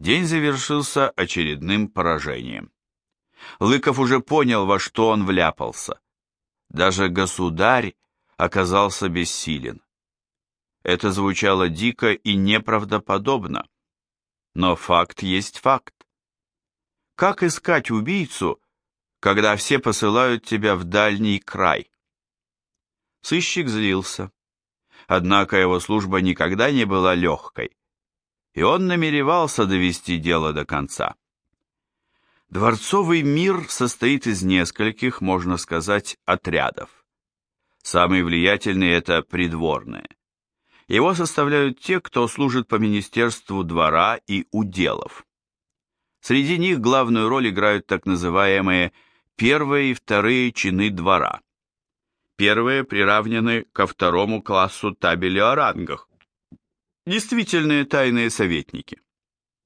День завершился очередным поражением. Лыков уже понял, во что он вляпался. Даже государь оказался бессилен. Это звучало дико и неправдоподобно, но факт есть факт. Как искать убийцу, когда все посылают тебя в дальний край? Сыщик злился. Однако его служба никогда не была легкой, и он намеревался довести дело до конца. Дворцовый мир состоит из нескольких, можно сказать, отрядов. Самый влиятельный – это придворные. Его составляют те, кто служит по Министерству двора и уделов. Среди них главную роль играют так называемые первые и вторые чины двора. Первые приравнены ко второму классу табели о рангах. Действительные тайные советники.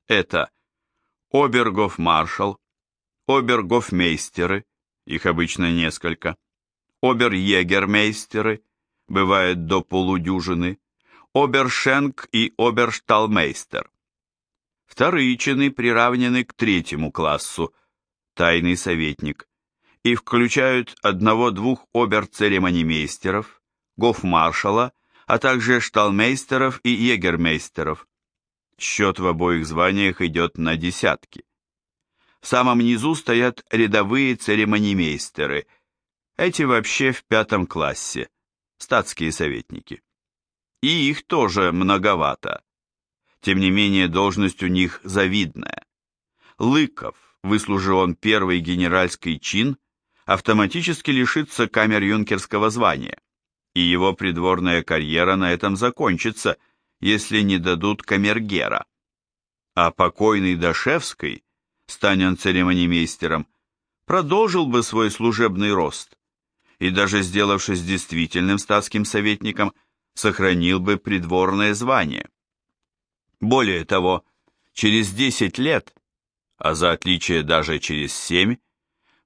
Это обергов-маршал, обергофмейстеры, их обычно несколько, обер-егермейстеры, бывает до полудюжины, обершенк и обершталмейстер. Вторые чины приравнены к третьему классу, тайный советник, и включают одного-двух обер-церемонимейстеров, гофмаршала, а также шталмейстеров и егермейстеров. Счет в обоих званиях идет на десятки. В самом низу стоят рядовые церемонимейстеры. Эти вообще в пятом классе, статские советники. И их тоже многовато. Тем не менее, должность у них завидная. Лыков, выслужил он первый генеральский чин, автоматически лишится камер-юнкерского звания, и его придворная карьера на этом закончится, если не дадут камергера. А покойный Дашевский стань он церемонимейстером, продолжил бы свой служебный рост и даже сделавшись действительным статским советником, сохранил бы придворное звание. Более того, через 10 лет, а за отличие даже через 7,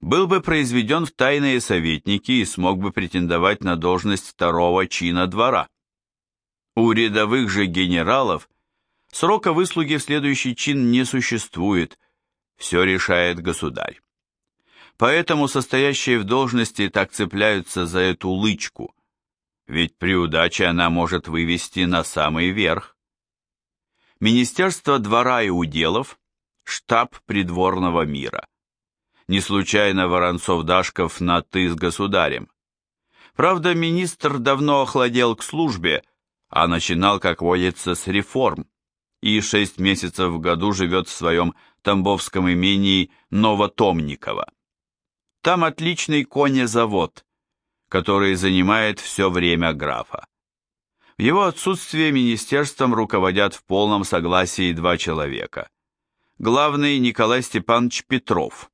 был бы произведен в тайные советники и смог бы претендовать на должность второго чина двора. У рядовых же генералов срока выслуги в следующий чин не существует, все решает государь. Поэтому состоящие в должности так цепляются за эту лычку, ведь при удаче она может вывести на самый верх. Министерство двора и уделов – штаб придворного мира. Не случайно Воронцов-Дашков на «ты» с государем. Правда, министр давно охладел к службе, а начинал, как водится, с реформ, и шесть месяцев в году живет в своем Тамбовском имении Новотомниково. Там отличный конезавод, который занимает все время графа. В его отсутствие министерством руководят в полном согласии два человека. Главный Николай Степанович Петров,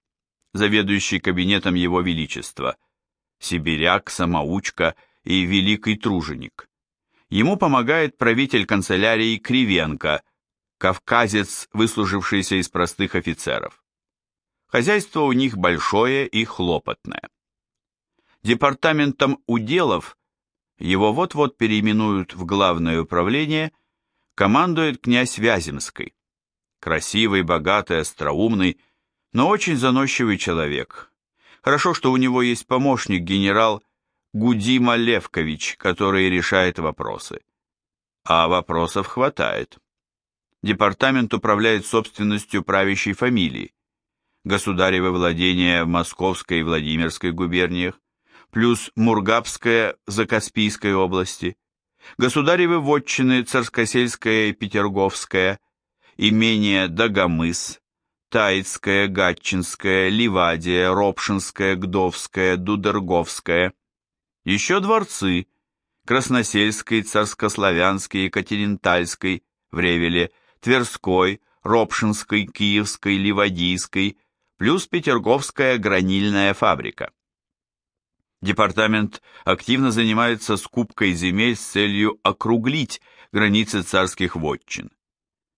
заведующий кабинетом Его Величества, сибиряк, самоучка и великий труженик. Ему помогает правитель канцелярии Кривенко – кавказец, выслужившийся из простых офицеров. Хозяйство у них большое и хлопотное. Департаментом уделов, его вот-вот переименуют в главное управление, командует князь Вяземский. Красивый, богатый, остроумный, но очень заносчивый человек. Хорошо, что у него есть помощник генерал Гудима Левкович, который решает вопросы. А вопросов хватает департамент управляет собственностью правящей фамилии, государевы владения в Московской и Владимирской губерниях, плюс Мургабская в Закаспийской области, государевы вотчины Царскосельская и Петерговская, имение Дагомыс, Тайцкая, Гатчинская, Ливадия, Ропшинская, Гдовская, Дудерговская, еще дворцы, Красносельской, Царскославянской, Екатеринтальской, в Тверской, Ропшинской, Киевской, Ливадийской, плюс Петерговская гранильная фабрика. Департамент активно занимается скупкой земель с целью округлить границы царских вотчин.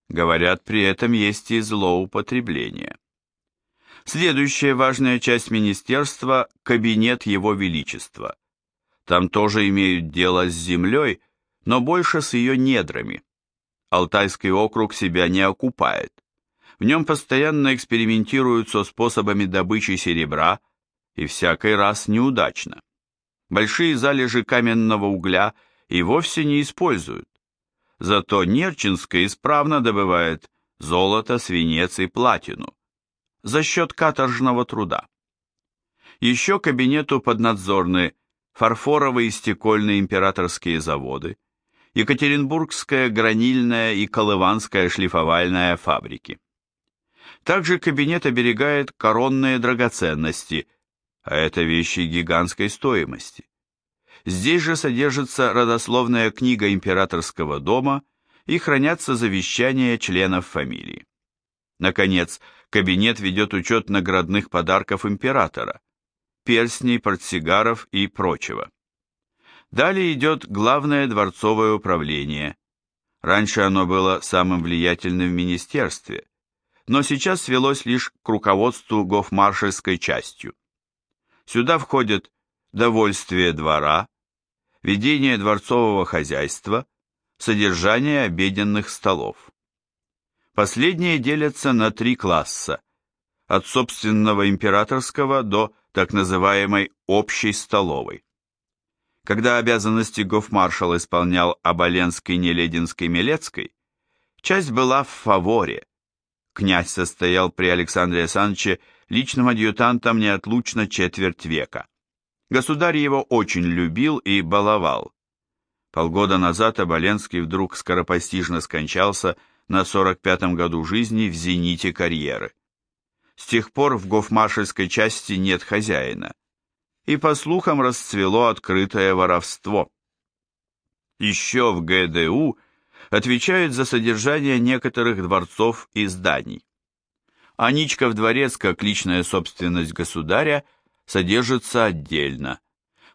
Говорят, при этом есть и злоупотребление. Следующая важная часть министерства – кабинет Его Величества. Там тоже имеют дело с землей, но больше с ее недрами. Алтайский округ себя не окупает. В нем постоянно экспериментируют со способами добычи серебра и всякий раз неудачно. Большие залежи каменного угля и вовсе не используют. Зато Нерчинская исправно добывает золото, свинец и платину за счет каторжного труда. Еще кабинету поднадзорны фарфоровые и стекольные императорские заводы, Екатеринбургская гранильная и Колыванская шлифовальная фабрики. Также кабинет оберегает коронные драгоценности, а это вещи гигантской стоимости. Здесь же содержится родословная книга императорского дома и хранятся завещания членов фамилии. Наконец, кабинет ведет учет наградных подарков императора, перстней, портсигаров и прочего. Далее идет главное дворцовое управление. Раньше оно было самым влиятельным в министерстве, но сейчас свелось лишь к руководству гофмаршальской частью. Сюда входят довольствие двора, ведение дворцового хозяйства, содержание обеденных столов. Последние делятся на три класса, от собственного императорского до так называемой общей столовой. Когда обязанности гофмаршал исполнял Оболенской, Нелединской, Милецкой, часть была в фаворе. Князь состоял при Александре Александровиче личным адъютантом неотлучно четверть века. Государь его очень любил и баловал. Полгода назад Оболенский вдруг скоропостижно скончался на 45-м году жизни в зените карьеры. С тех пор в гофмаршальской части нет хозяина и, по слухам, расцвело открытое воровство. Еще в ГДУ отвечают за содержание некоторых дворцов и зданий. Аничков дворец, как личная собственность государя, содержится отдельно.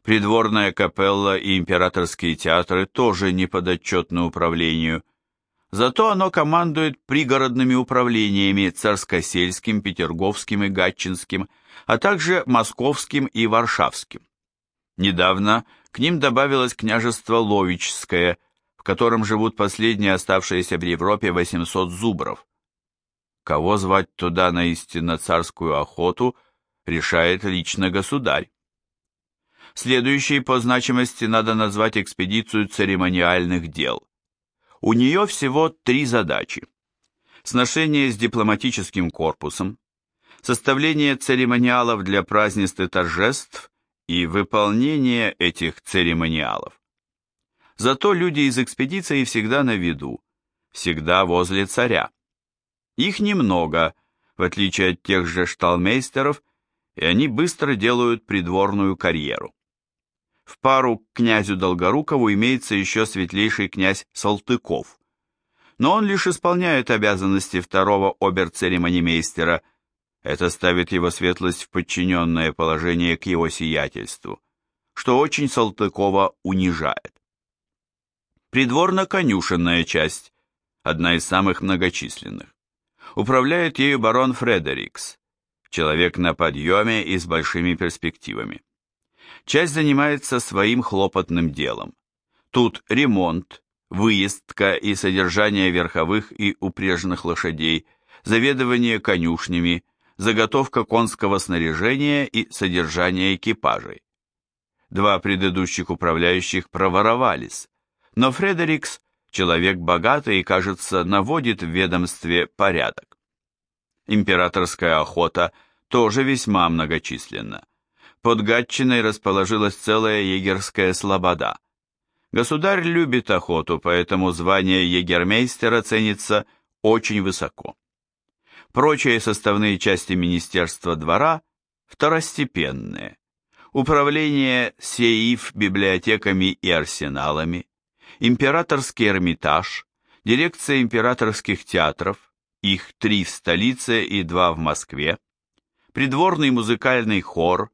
Придворная капелла и императорские театры тоже не подотчетны управлению. Зато оно командует пригородными управлениями Царскосельским, Петерговским и Гатчинским, а также Московским и Варшавским. Недавно к ним добавилось княжество Ловичское, в котором живут последние оставшиеся в Европе 800 зубров. Кого звать туда на истинно царскую охоту, решает лично государь. Следующей по значимости надо назвать экспедицию церемониальных дел. У нее всего три задачи. Сношение с дипломатическим корпусом, составление церемониалов для празднеств и торжеств и выполнение этих церемониалов. Зато люди из экспедиции всегда на виду, всегда возле царя. Их немного, в отличие от тех же шталмейстеров, и они быстро делают придворную карьеру. В пару к князю Долгорукову имеется еще светлейший князь Салтыков. Но он лишь исполняет обязанности второго обер-церемонимейстера. Это ставит его светлость в подчиненное положение к его сиятельству, что очень Салтыкова унижает. Придворно-конюшенная часть, одна из самых многочисленных. Управляет ею барон Фредерикс, человек на подъеме и с большими перспективами. Часть занимается своим хлопотным делом. Тут ремонт, выездка и содержание верховых и упряженных лошадей, заведование конюшнями, заготовка конского снаряжения и содержание экипажей. Два предыдущих управляющих проворовались, но Фредерикс, человек богатый кажется, наводит в ведомстве порядок. Императорская охота тоже весьма многочисленна. Под Гатчиной расположилась целая егерская слобода. Государь любит охоту, поэтому звание егермейстера ценится очень высоко. Прочие составные части Министерства двора второстепенные. Управление СЕИФ библиотеками и арсеналами, императорский Эрмитаж, дирекция императорских театров, их три в столице и два в Москве, придворный музыкальный хор,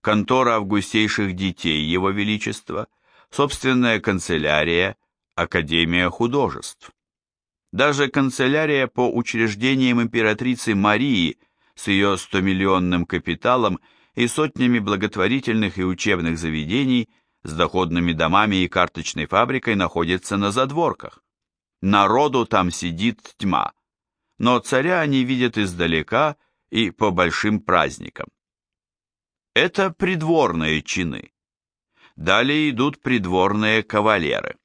контора августейших детей Его Величества, собственная канцелярия, Академия художеств. Даже канцелярия по учреждениям императрицы Марии с ее стомиллионным капиталом и сотнями благотворительных и учебных заведений с доходными домами и карточной фабрикой находится на задворках. Народу там сидит тьма. Но царя они видят издалека и по большим праздникам. Это придворные чины. Далее идут придворные кавалеры.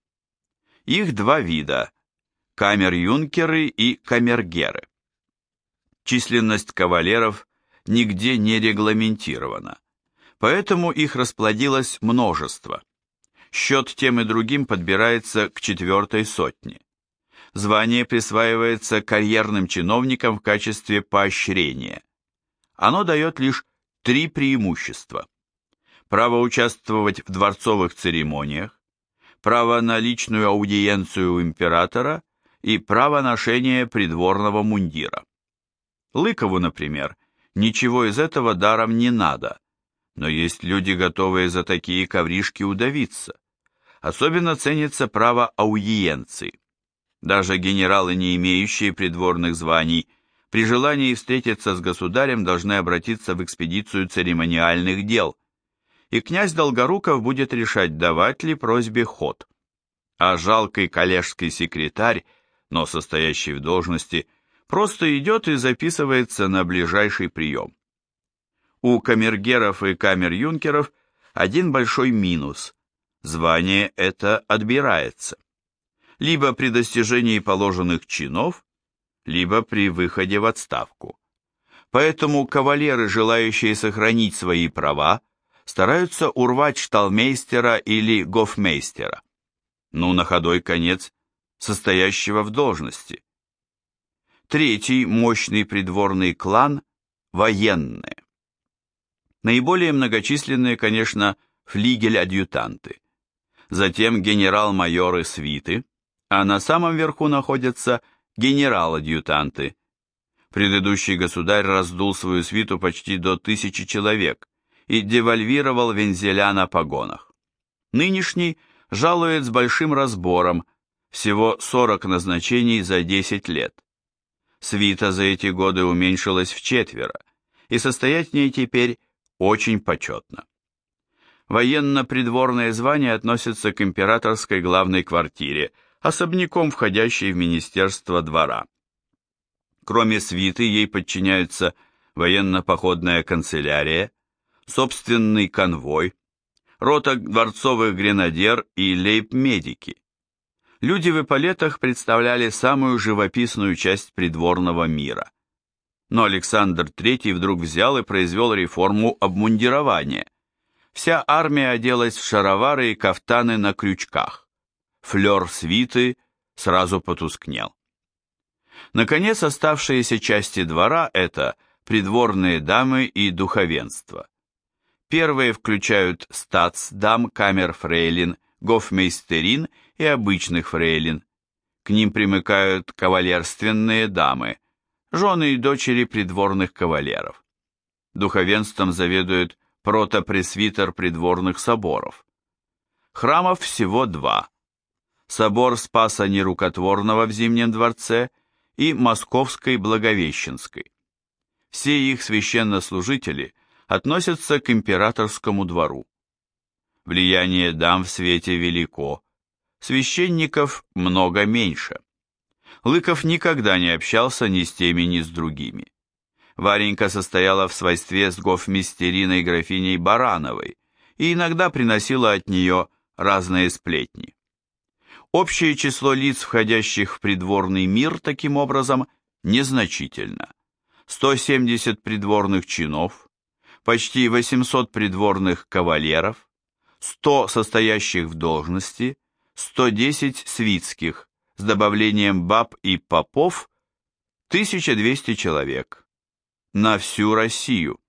Их два вида – камер-юнкеры и камергеры. Численность кавалеров нигде не регламентирована, поэтому их расплодилось множество. Счет тем и другим подбирается к четвертой сотне. Звание присваивается карьерным чиновникам в качестве поощрения. Оно дает лишь три преимущества. Право участвовать в дворцовых церемониях, право на личную аудиенцию у императора и право ношения придворного мундира. Лыкову, например, ничего из этого даром не надо, но есть люди, готовые за такие ковришки удавиться. Особенно ценится право аудиенции. Даже генералы, не имеющие придворных званий, при желании встретиться с государем должны обратиться в экспедицию церемониальных дел, и князь Долгоруков будет решать, давать ли просьбе ход. А жалкий коллежский секретарь, но состоящий в должности, просто идет и записывается на ближайший прием. У камергеров и камер-юнкеров один большой минус – звание это отбирается. Либо при достижении положенных чинов, либо при выходе в отставку. Поэтому кавалеры, желающие сохранить свои права, стараются урвать шталмейстера или гофмейстера. Ну, на ходой конец состоящего в должности. Третий мощный придворный клан – военные. Наиболее многочисленные, конечно, флигель-адъютанты. Затем генерал-майоры свиты, а на самом верху находятся генерал-адъютанты. Предыдущий государь раздул свою свиту почти до тысячи человек и девальвировал вензеля на погонах. Нынешний жалует с большим разбором, всего 40 назначений за 10 лет. Свита за эти годы уменьшилась в четверо, и состоять в ней теперь очень почетно. Военно-придворное звание относится к императорской главной квартире – особняком входящей в Министерство двора. Кроме свиты ей подчиняются военно-походная канцелярия, собственный конвой, рота дворцовых гренадер и лейб-медики. Люди в эполетах представляли самую живописную часть придворного мира. Но Александр III вдруг взял и произвел реформу обмундирования. Вся армия оделась в шаровары и кафтаны на крючках флер свиты сразу потускнел. Наконец, оставшиеся части двора – это придворные дамы и духовенство. Первые включают статсдам, камер-фрейлин, гофмейстерин и обычных фрейлин. К ним примыкают кавалерственные дамы, жены и дочери придворных кавалеров. Духовенством заведует протопресвитер придворных соборов. Храмов всего два собор Спаса Нерукотворного в Зимнем дворце и Московской Благовещенской. Все их священнослужители относятся к императорскому двору. Влияние дам в свете велико, священников много меньше. Лыков никогда не общался ни с теми, ни с другими. Варенька состояла в свойстве с гофмистериной графиней Барановой и иногда приносила от нее разные сплетни. Общее число лиц, входящих в придворный мир, таким образом, незначительно. 170 придворных чинов, почти 800 придворных кавалеров, 100 состоящих в должности, 110 свитских, с добавлением баб и попов, 1200 человек. На всю Россию.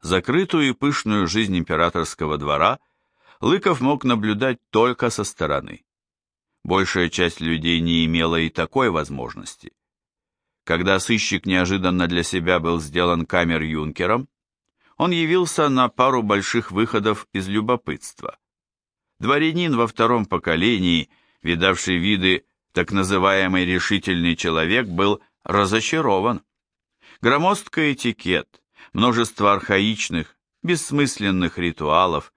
Закрытую и пышную жизнь императорского двора – Лыков мог наблюдать только со стороны. Большая часть людей не имела и такой возможности. Когда сыщик неожиданно для себя был сделан камер-юнкером, он явился на пару больших выходов из любопытства. Дворянин во втором поколении, видавший виды так называемый решительный человек, был разочарован. Громоздкий этикет, множество архаичных, бессмысленных ритуалов,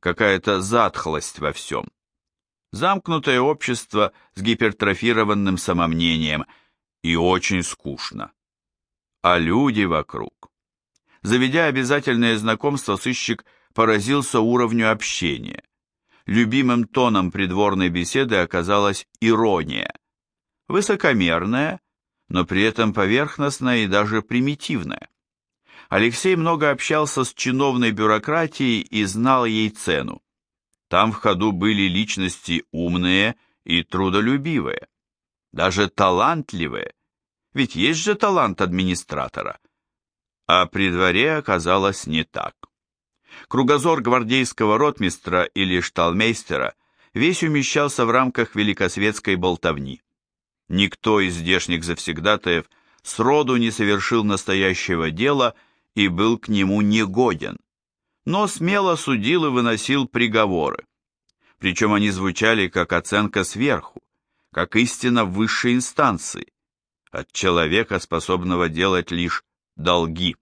какая-то затхлость во всем. Замкнутое общество с гипертрофированным самомнением, и очень скучно. А люди вокруг. Заведя обязательное знакомство, сыщик поразился уровню общения. Любимым тоном придворной беседы оказалась ирония. Высокомерная, но при этом поверхностная и даже примитивная. Алексей много общался с чиновной бюрократией и знал ей цену. Там в ходу были личности умные и трудолюбивые, даже талантливые, ведь есть же талант администратора. А при дворе оказалось не так. Кругозор гвардейского ротмистра или шталмейстера весь умещался в рамках великосветской болтовни. Никто из здешних завсегдатаев сроду не совершил настоящего дела и был к нему негоден, но смело судил и выносил приговоры. Причем они звучали как оценка сверху, как истина высшей инстанции, от человека, способного делать лишь долги.